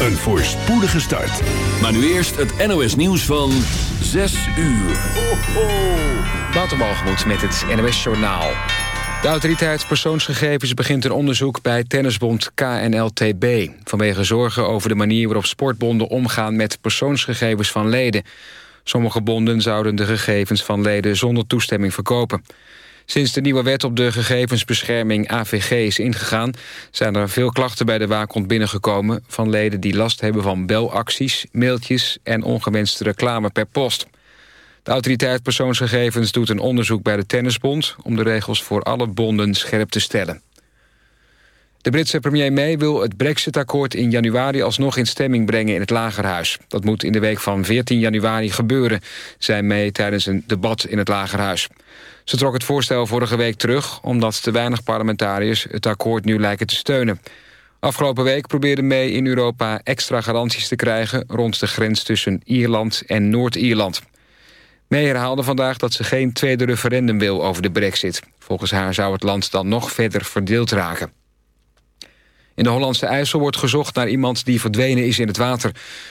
een voorspoedige start. Maar nu eerst het NOS nieuws van 6 uur. Ho, met het NOS Journaal. De autoriteit persoonsgegevens begint een onderzoek bij tennisbond KNLTB... vanwege zorgen over de manier waarop sportbonden omgaan met persoonsgegevens van leden. Sommige bonden zouden de gegevens van leden zonder toestemming verkopen. Sinds de nieuwe wet op de gegevensbescherming AVG is ingegaan... zijn er veel klachten bij de waakhond binnengekomen... van leden die last hebben van belacties, mailtjes... en ongewenste reclame per post. De autoriteit persoonsgegevens doet een onderzoek bij de Tennisbond... om de regels voor alle bonden scherp te stellen. De Britse premier May wil het Brexit-akkoord in januari alsnog in stemming brengen in het Lagerhuis. Dat moet in de week van 14 januari gebeuren, zei May tijdens een debat in het Lagerhuis. Ze trok het voorstel vorige week terug... omdat te weinig parlementariërs het akkoord nu lijken te steunen. Afgelopen week probeerde May in Europa extra garanties te krijgen... rond de grens tussen Ierland en Noord-Ierland. May herhaalde vandaag dat ze geen tweede referendum wil over de brexit. Volgens haar zou het land dan nog verder verdeeld raken. In de Hollandse IJssel wordt gezocht naar iemand die verdwenen is in het water.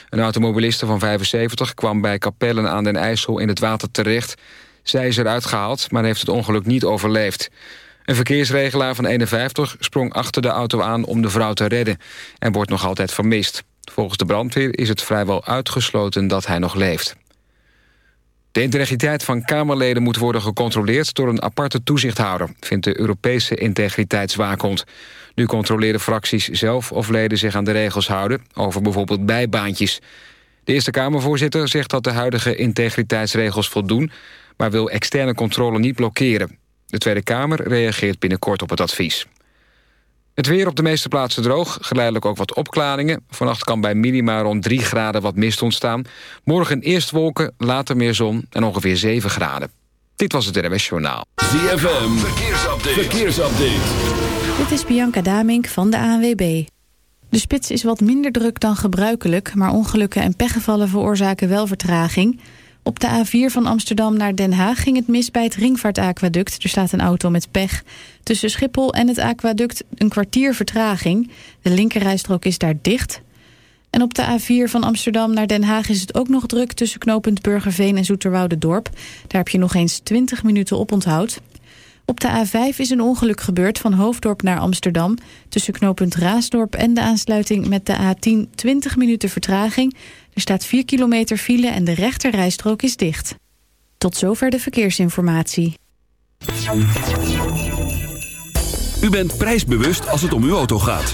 Een automobiliste van 75 kwam bij Capellen aan den IJssel in het water terecht. Zij is eruit gehaald, maar heeft het ongeluk niet overleefd. Een verkeersregelaar van 51 sprong achter de auto aan om de vrouw te redden... en wordt nog altijd vermist. Volgens de brandweer is het vrijwel uitgesloten dat hij nog leeft. De integriteit van Kamerleden moet worden gecontroleerd... door een aparte toezichthouder, vindt de Europese integriteitswaakhond. Nu controleren fracties zelf of leden zich aan de regels houden... over bijvoorbeeld bijbaantjes. De Eerste Kamervoorzitter zegt dat de huidige integriteitsregels voldoen maar wil externe controle niet blokkeren. De Tweede Kamer reageert binnenkort op het advies. Het weer op de meeste plaatsen droog, geleidelijk ook wat opklaringen. Vannacht kan bij minima rond 3 graden wat mist ontstaan. Morgen eerst wolken, later meer zon en ongeveer 7 graden. Dit was het NWS Journaal. ZFM, verkeersupdate. verkeersupdate. Dit is Bianca Damink van de ANWB. De spits is wat minder druk dan gebruikelijk... maar ongelukken en pechgevallen veroorzaken wel vertraging... Op de A4 van Amsterdam naar Den Haag ging het mis bij het ringvaartaquaduct. Er staat een auto met pech. Tussen Schiphol en het aquaduct een kwartier vertraging. De linkerrijstrook is daar dicht. En op de A4 van Amsterdam naar Den Haag is het ook nog druk... tussen knooppunt Burgerveen en Zoeterwoude Dorp. Daar heb je nog eens 20 minuten op onthoud. Op de A5 is een ongeluk gebeurd van Hoofddorp naar Amsterdam. Tussen knooppunt Raasdorp en de aansluiting met de A10 20 minuten vertraging. Er staat 4 kilometer file en de rechterrijstrook is dicht. Tot zover de verkeersinformatie. U bent prijsbewust als het om uw auto gaat.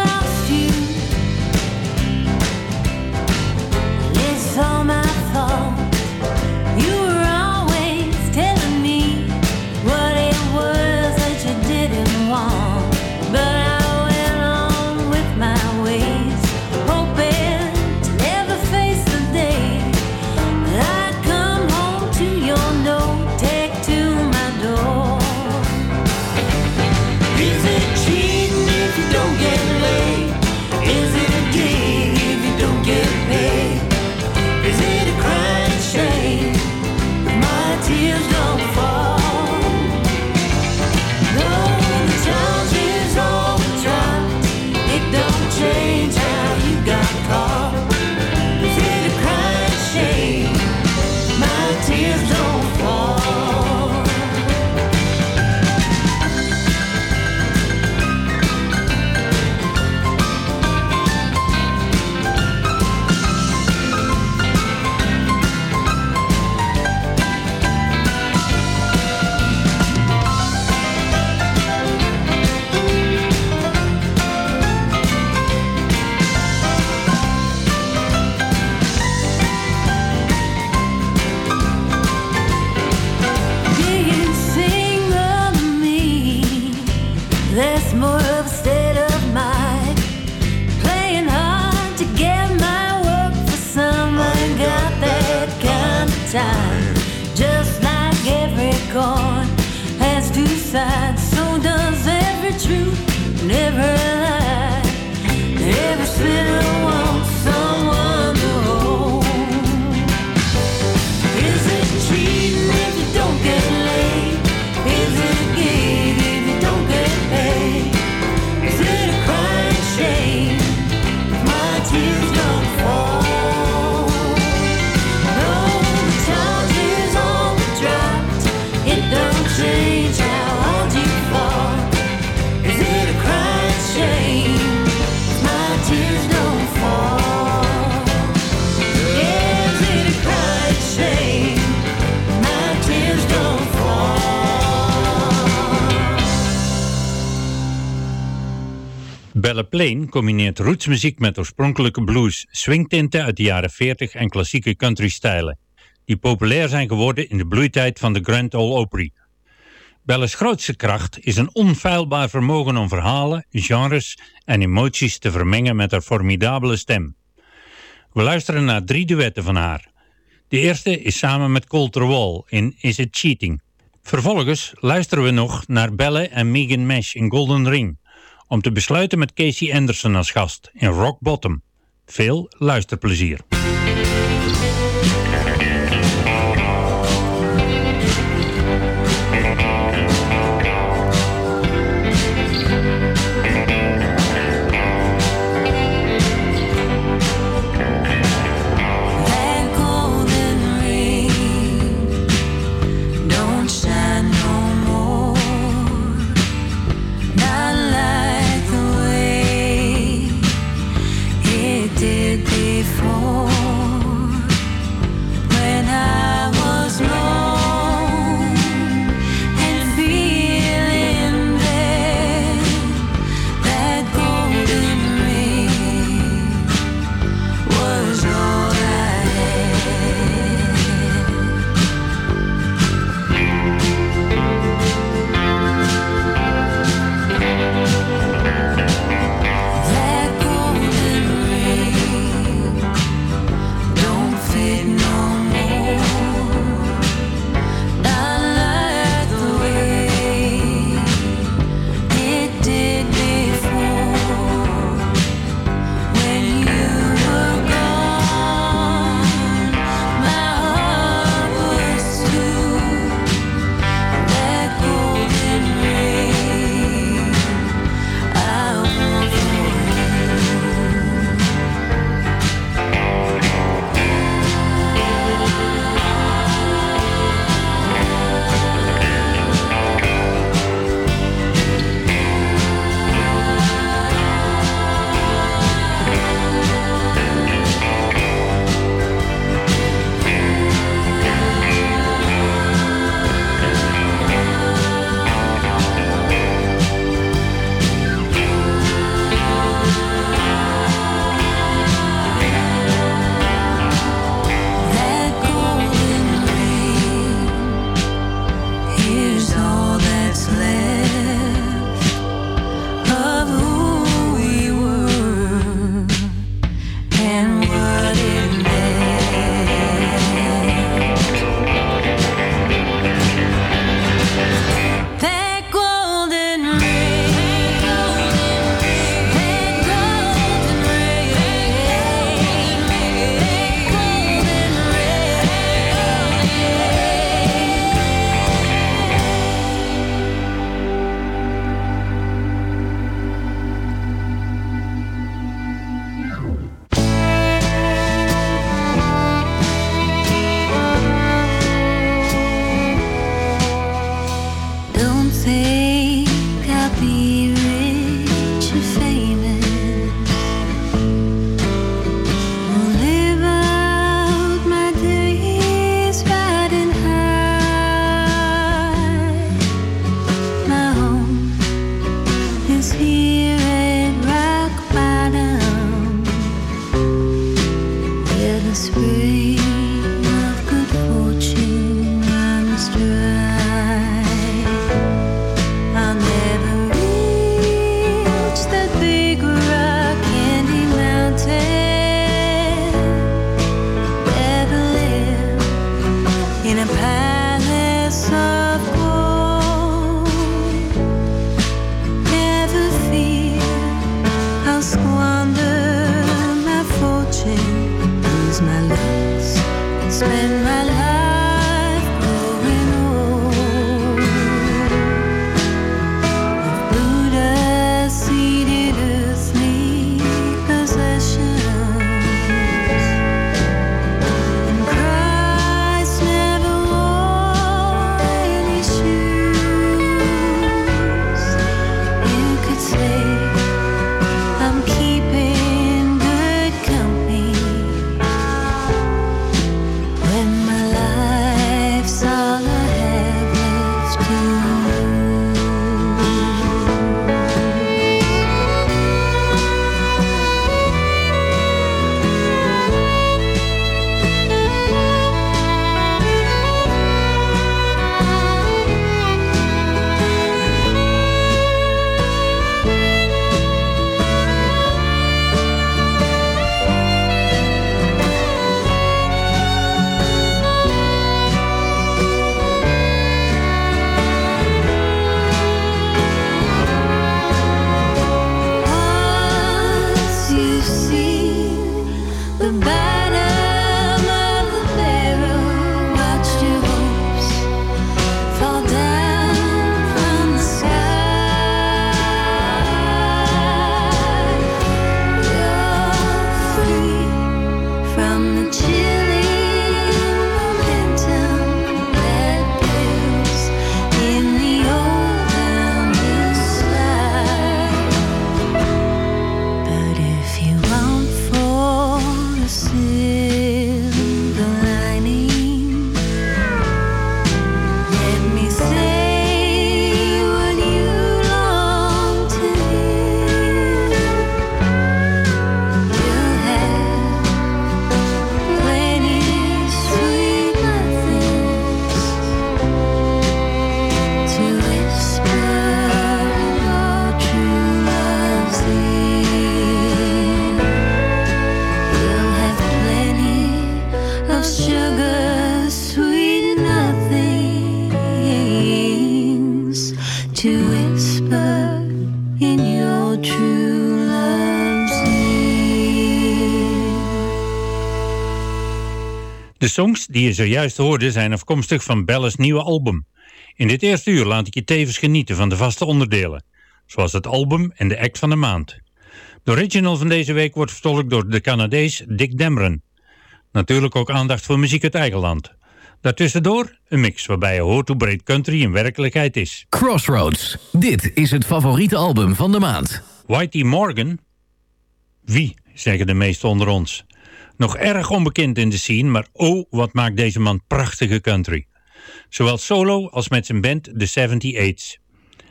Belle Plain combineert rootsmuziek met oorspronkelijke blues, swingtinten uit de jaren 40 en klassieke country-stijlen, die populair zijn geworden in de bloeitijd van de Grand Ole Opry. Belle's grootste kracht is een onfeilbaar vermogen om verhalen, genres en emoties te vermengen met haar formidabele stem. We luisteren naar drie duetten van haar. De eerste is samen met Colter Wall in Is It Cheating? Vervolgens luisteren we nog naar Belle en Megan Mesh in Golden Ring, om te besluiten met Casey Anderson als gast in Rock Bottom. Veel luisterplezier. Songs die je zojuist hoorde zijn afkomstig van Bella's nieuwe album. In dit eerste uur laat ik je tevens genieten van de vaste onderdelen, zoals het album en de act van de maand. De original van deze week wordt vertolkt door de Canadees Dick Demren. Natuurlijk ook aandacht voor muziek uit eigen land. Daartussendoor een mix waarbij je hoort hoe breed country in werkelijkheid is. Crossroads. Dit is het favoriete album van de maand. Whitey Morgan? Wie, zeggen de meesten onder ons. Nog erg onbekend in de scene, maar oh, wat maakt deze man prachtige country. Zowel solo als met zijn band The 78's.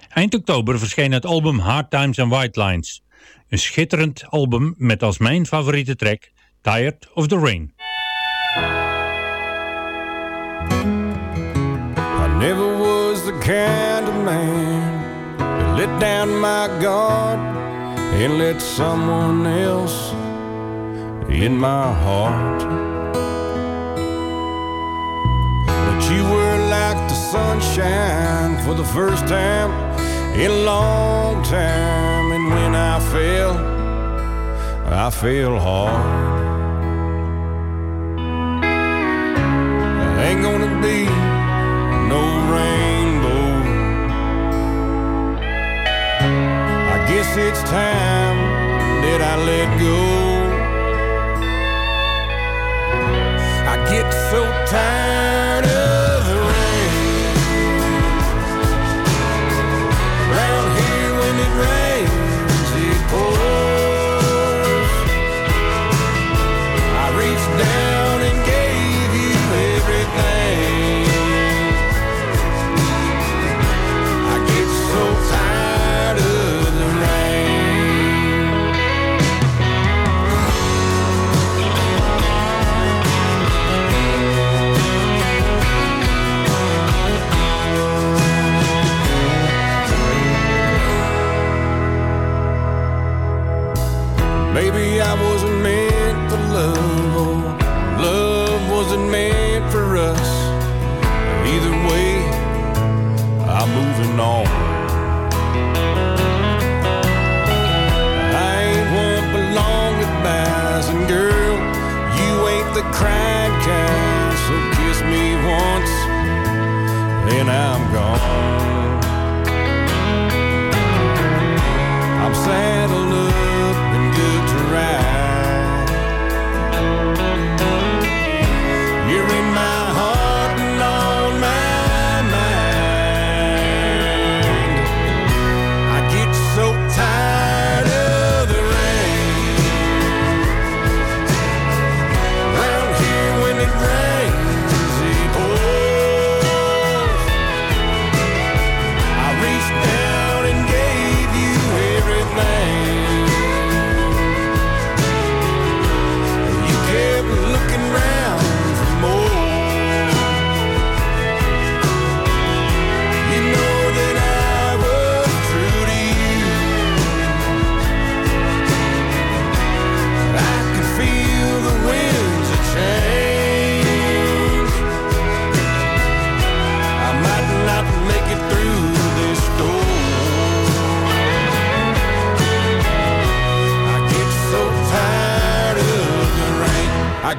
Eind oktober verscheen het album Hard Times and White Lines. Een schitterend album met als mijn favoriete track Tired of the Rain. I never was the kind of man let down my guard and let someone else in my heart. But you were like the sunshine for the first time in a long time, and when I fell, I fell hard. Ain't gonna be no rainbow. I guess it's time that I let go. Get so tired Maybe I wasn't meant for love, or love wasn't meant for us. Either way, I'm moving on. I ain't one for long goodbyes, and girl, you ain't the crying kind. So kiss me once, then I'm gone.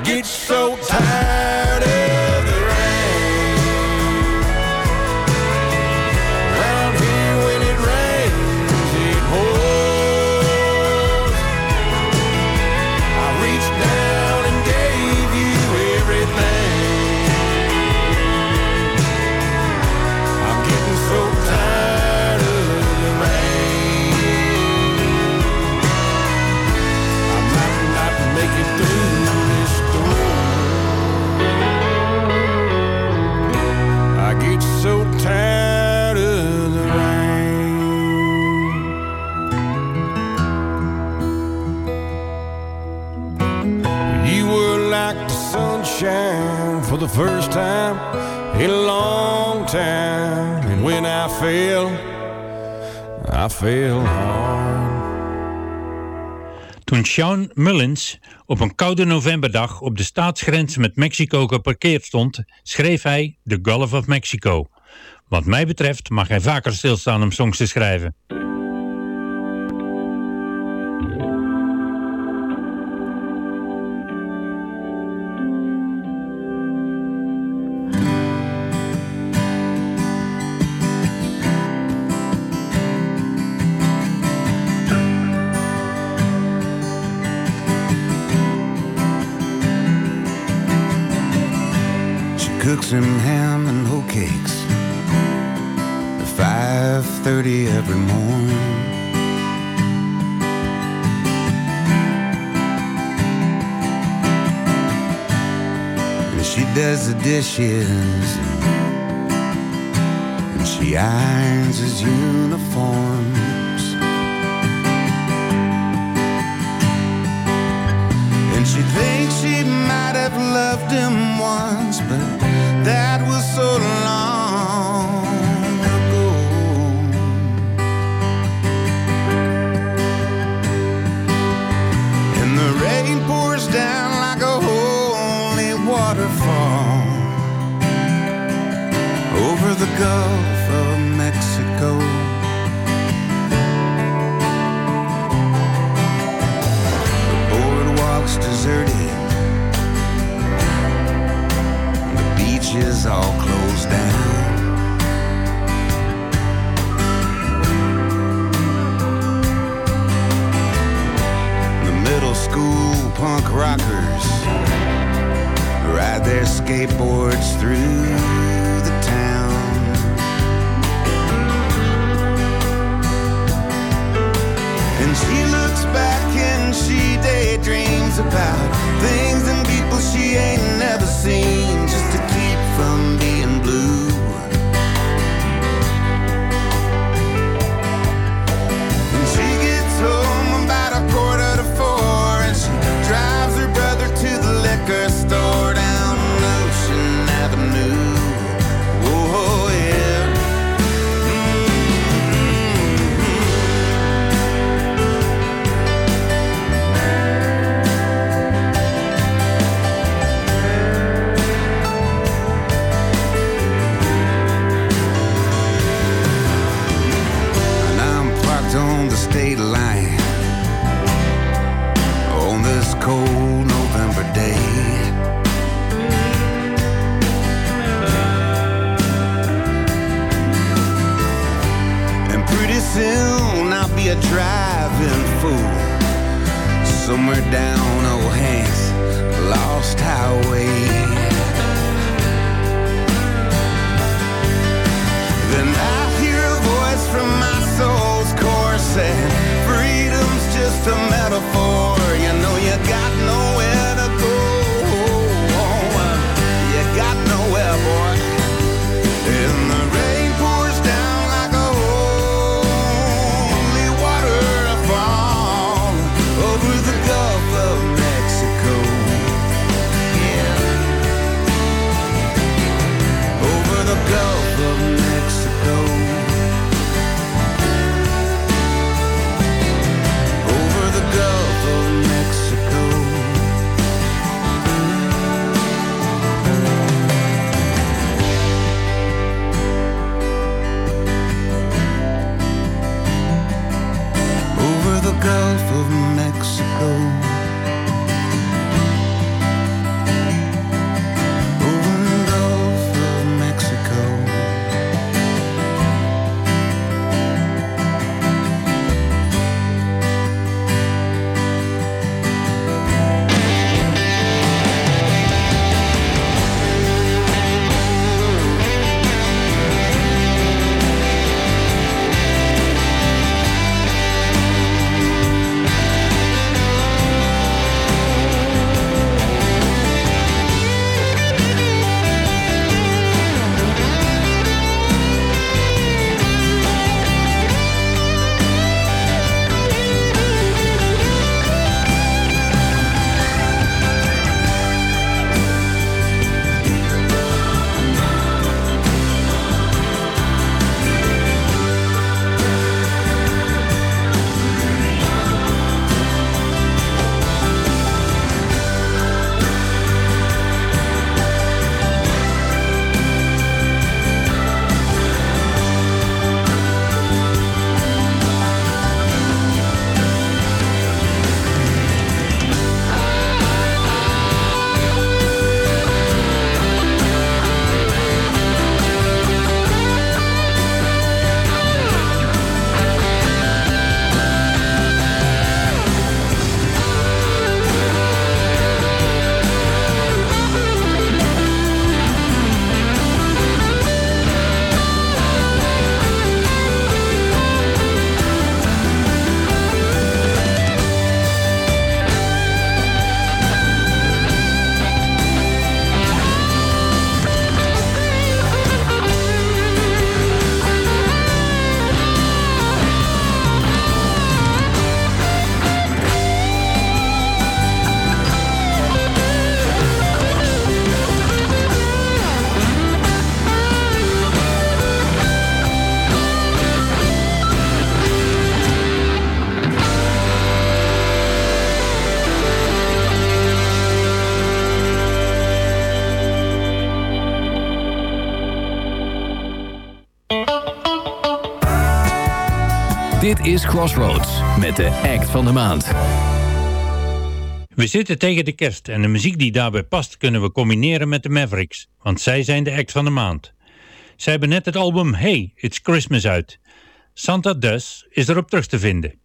Get so tired when I fell hard. Toen Sean Mullins op een koude novemberdag op de staatsgrens met Mexico geparkeerd stond, schreef hij The Gulf of Mexico. Wat mij betreft mag hij vaker stilstaan om songs te schrijven. Every morning. And she does the dishes and she irons his uniforms. And she thinks she might have loved him once, but that was so long Gulf of Mexico. The boardwalk's deserted. The beach is all closed down. Is Crossroads met de act van de maand. We zitten tegen de kerst en de muziek die daarbij past kunnen we combineren met de Mavericks, want zij zijn de act van de maand. Zij hebben net het album Hey, It's Christmas uit. Santa Does is erop terug te vinden.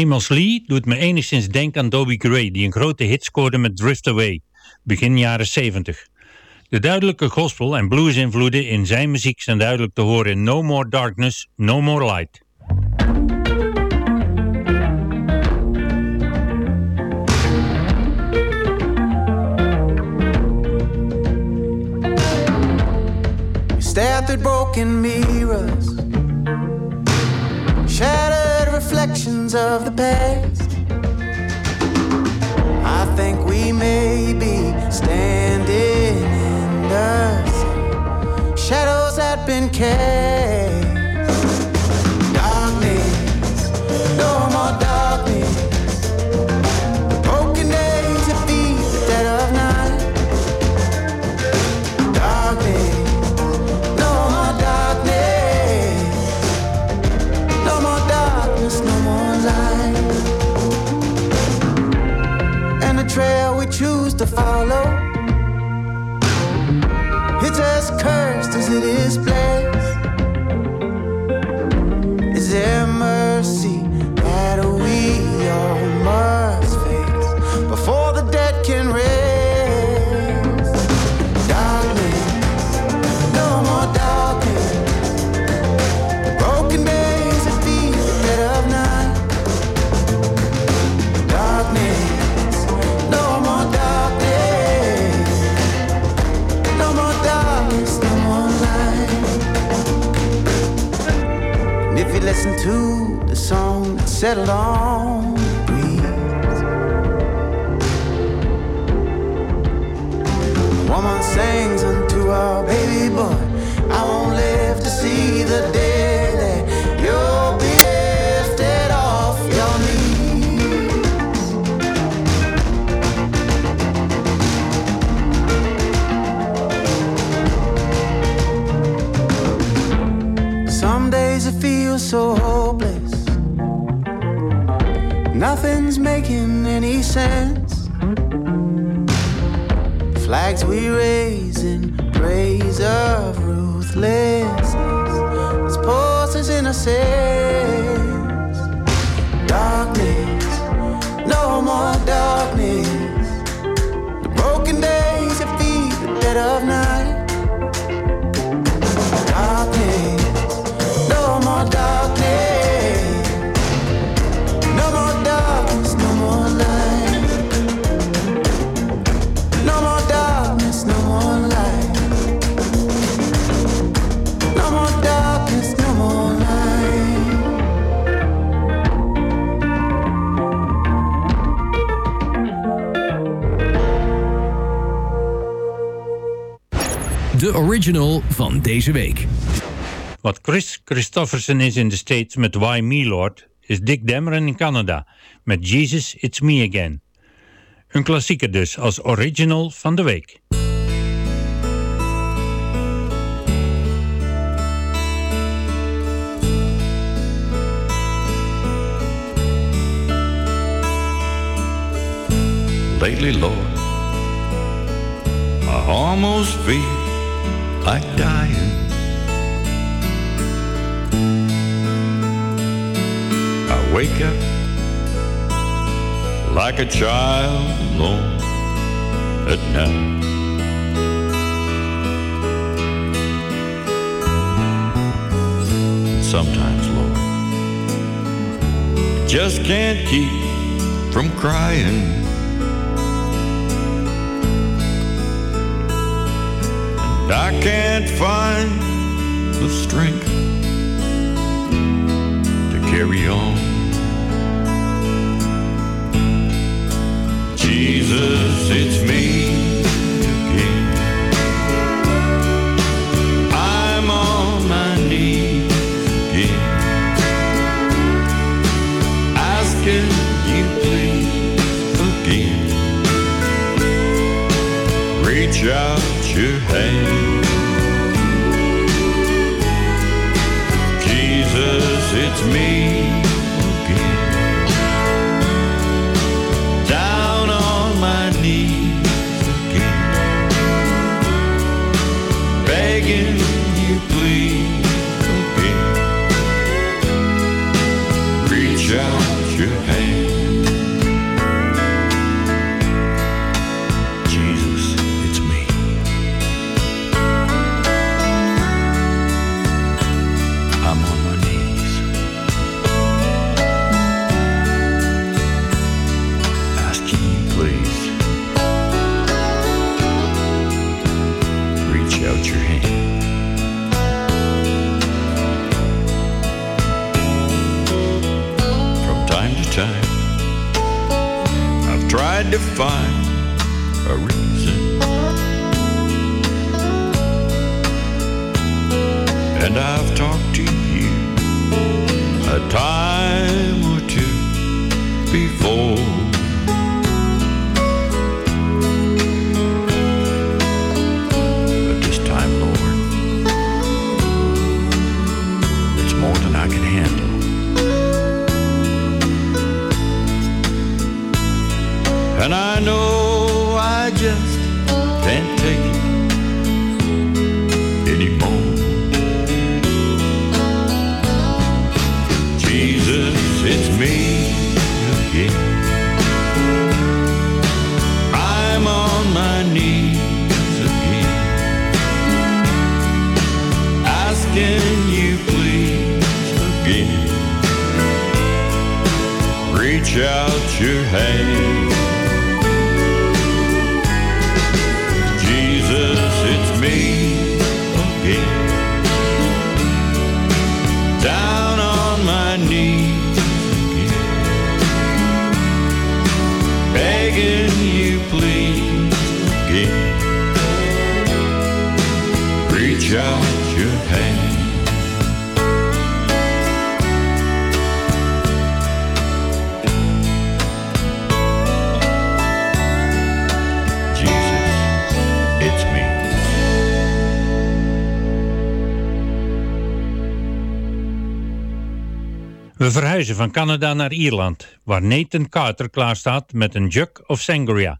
Amos Lee doet me enigszins denken aan Dobie Gray, die een grote hit scoorde met Drift Away, begin jaren 70. De duidelijke gospel- en blues-invloeden in zijn muziek zijn duidelijk te horen in No More Darkness, No More Light. Broken mirrors, reflections of the past. I think we may be standing in the shadows that been cast. It's as cursed as it is blessed. Listen to the song that settled on making any sense. Flags we raise original van deze week. Wat Chris Christofferson is in de States met Why Me Lord, is Dick Dameron in Canada met Jesus It's Me Again. Een klassieker dus als original van de week. Lately, Lord, I almost feel like dying. I wake up like a child alone at night. Sometimes, Lord, just can't keep from crying. I can't find the strength to carry on. Jesus, it's me again. I'm on my knees again, asking you please again. Reach out your hand. Me Bye. We verhuizen van Canada naar Ierland, waar Nathan Carter klaarstaat met een jug of sangria.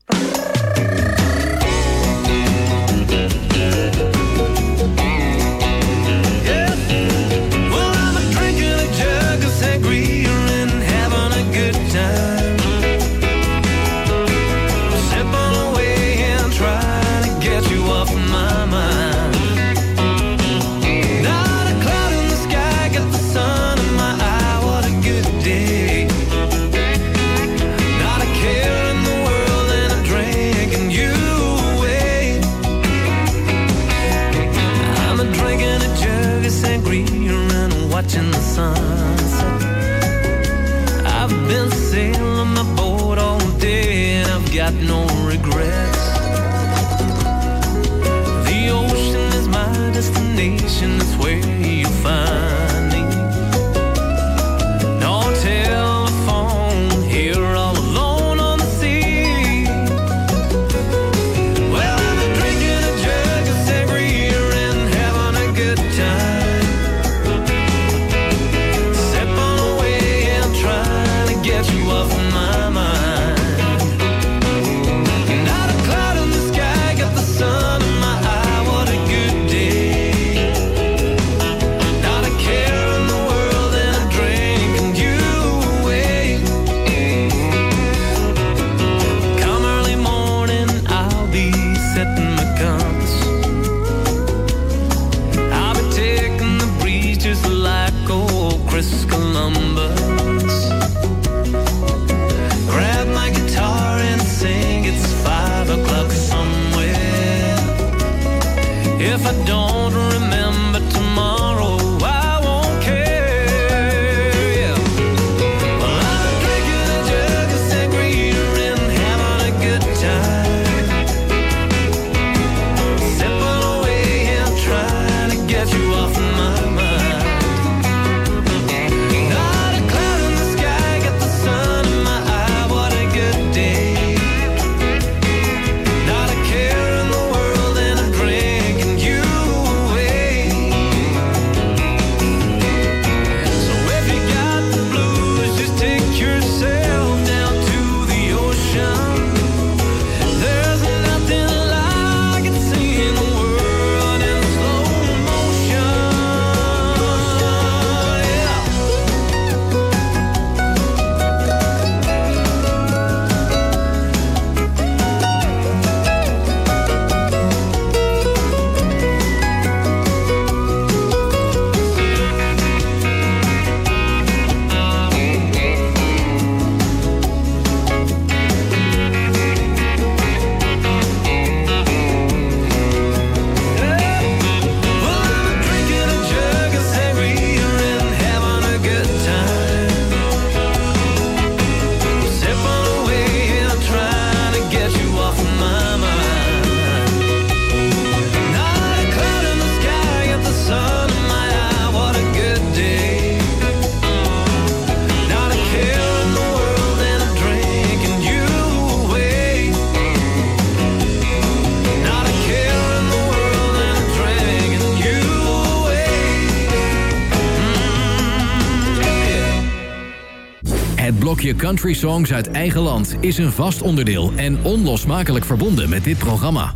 Blokje country songs uit eigen land is een vast onderdeel en onlosmakelijk verbonden met dit programma.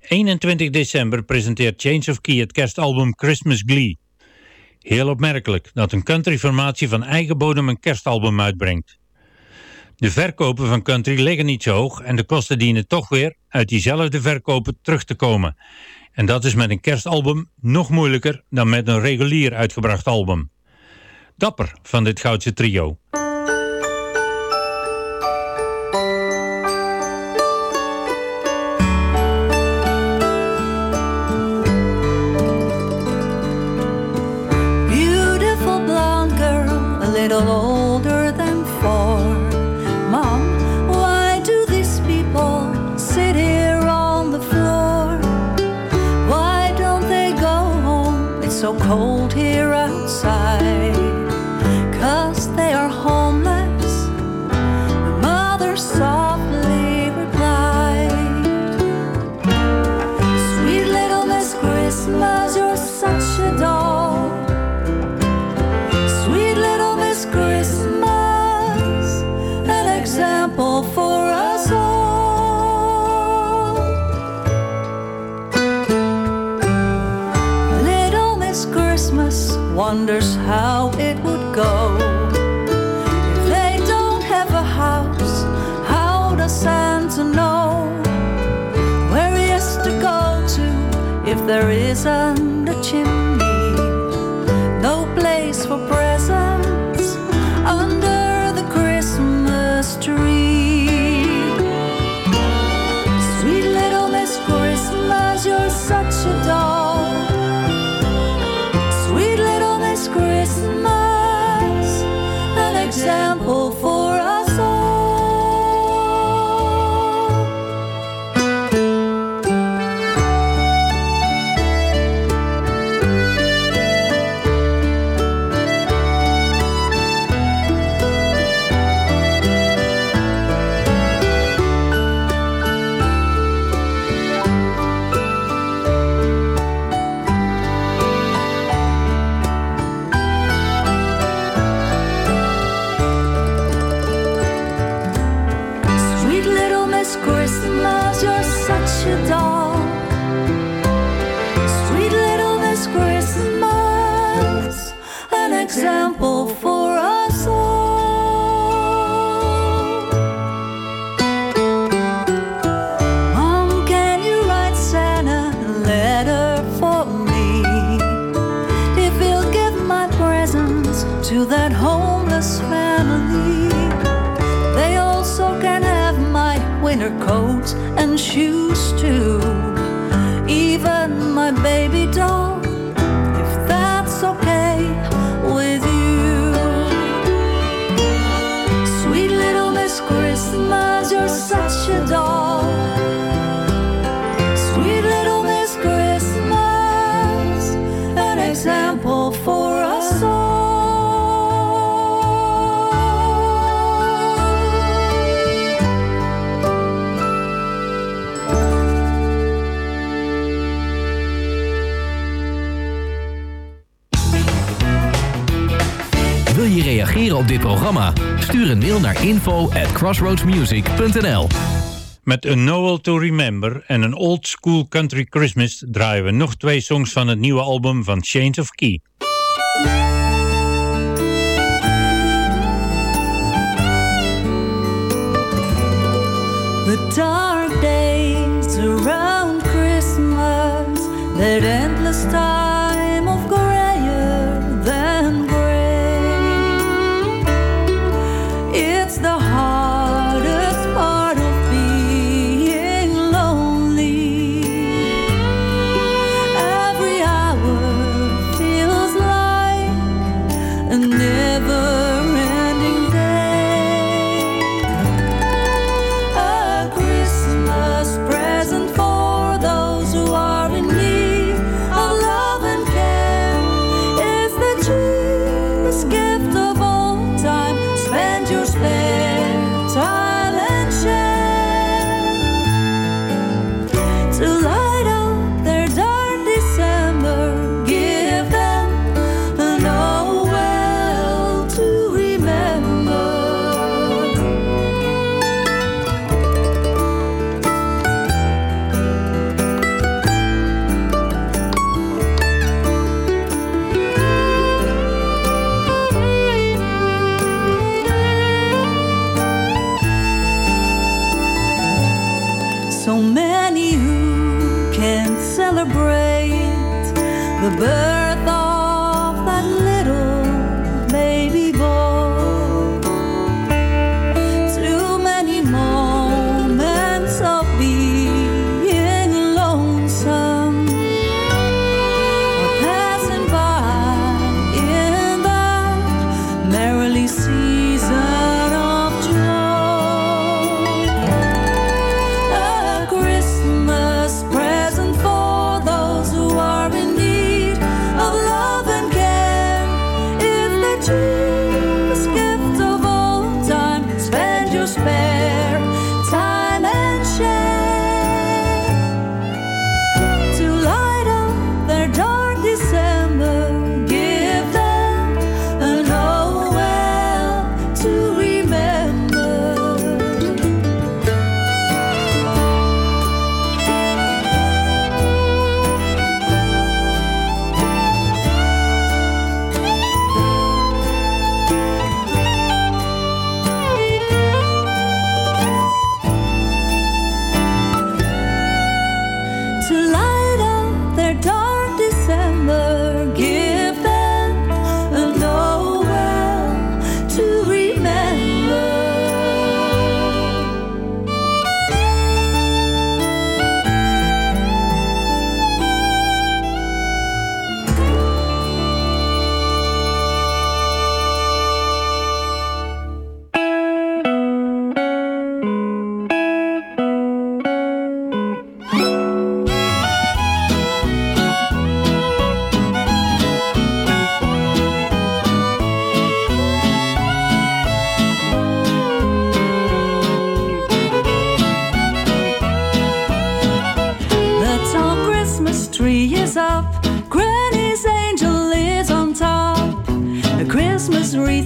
21 december presenteert Change of Key het kerstalbum Christmas Glee. Heel opmerkelijk dat een countryformatie van eigen bodem een kerstalbum uitbrengt. De verkopen van country liggen niet zo hoog en de kosten dienen toch weer uit diezelfde verkopen terug te komen. En dat is met een kerstalbum nog moeilijker dan met een regulier uitgebracht album. Dapper van dit Goudse trio. the reason Wil je reageren op dit programma? Stuur een mail naar info at crossroadsmusic.nl Met een Noel to Remember en een Old School Country Christmas draaien we nog twee songs van het nieuwe album van Chains of Key. The dark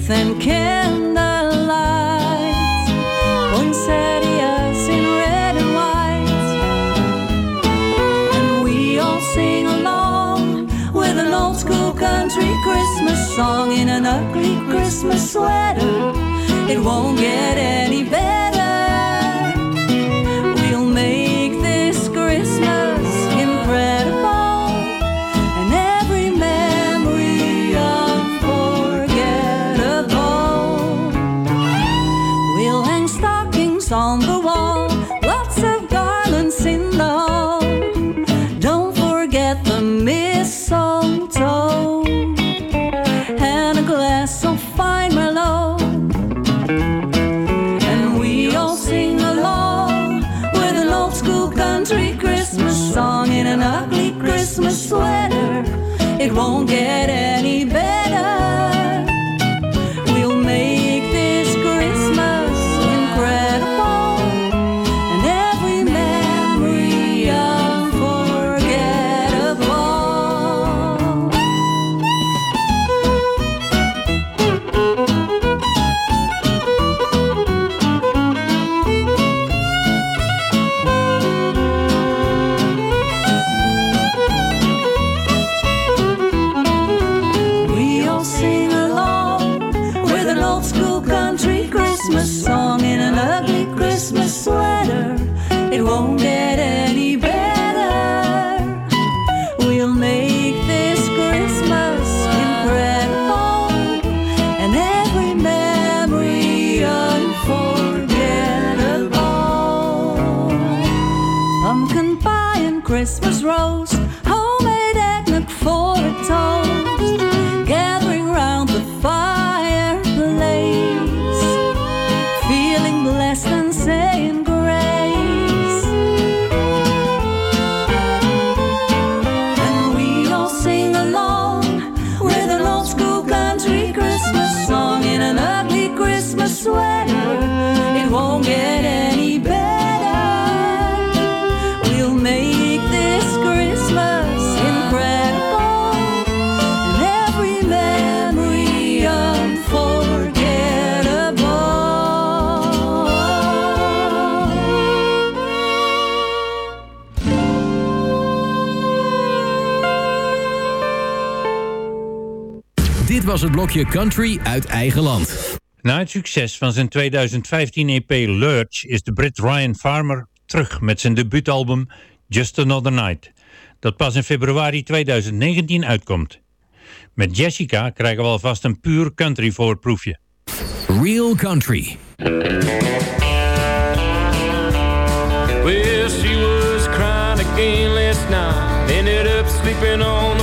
wreath and candle lights, poinsettias in red and white, and we all sing along with an old school country Christmas song in an ugly Christmas sweater. It won't get any. Christmas rose. het blokje country uit eigen land. Na het succes van zijn 2015 EP Lurch is de Brit Ryan Farmer terug met zijn debuutalbum Just Another Night, dat pas in februari 2019 uitkomt. Met Jessica krijgen we alvast een puur country voorproefje. Real Country. Was crying again last night, up sleeping on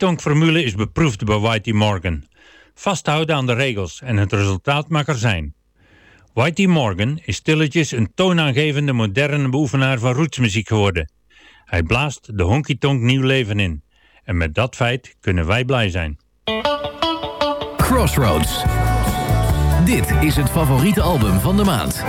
drietongformule is beproefd bij Whitey Morgan. Vasthouden aan de regels en het resultaat mag er zijn. Whitey Morgan is stilletjes een toonaangevende moderne beoefenaar van rootsmuziek geworden. Hij blaast de honky-tonk nieuw leven in. En met dat feit kunnen wij blij zijn. Crossroads. Dit is het favoriete album van de maand.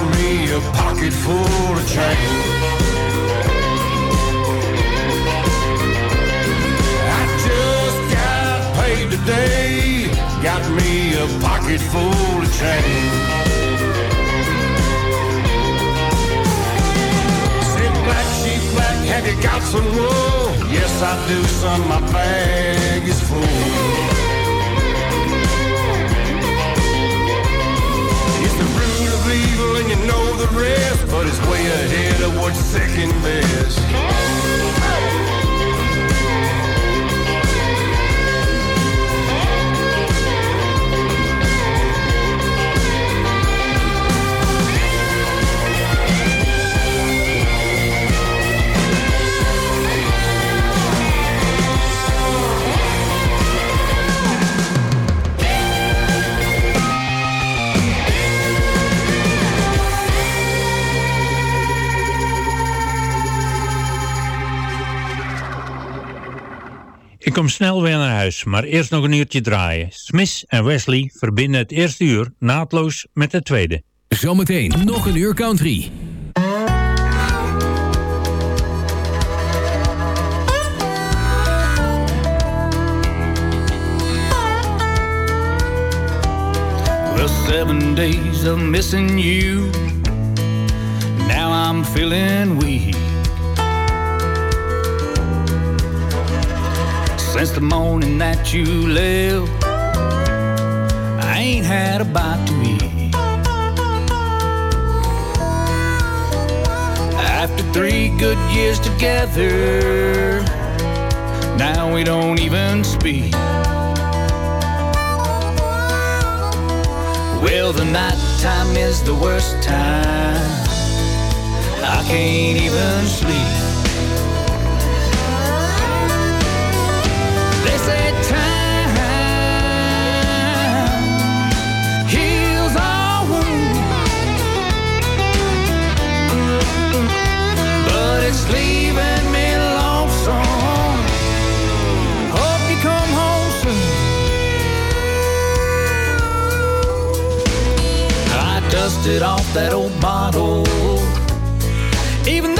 Got me a pocket full of change. I just got paid today. Got me a pocket full of change. Sit back, sheep black, have you got some wool? Yes, I do, son, my bag is full. You know the rest, but it's way ahead of what's second best. Ik kom snel weer naar huis, maar eerst nog een uurtje draaien. Smith en Wesley verbinden het eerste uur naadloos met het tweede. Zometeen nog een uur country. Well, seven days of missing you. Now I'm feeling weak. Since the morning that you left, I ain't had a bite to eat. After three good years together, now we don't even speak. Well, the night time is the worst time. I can't even sleep. I dusted off that old bottle, even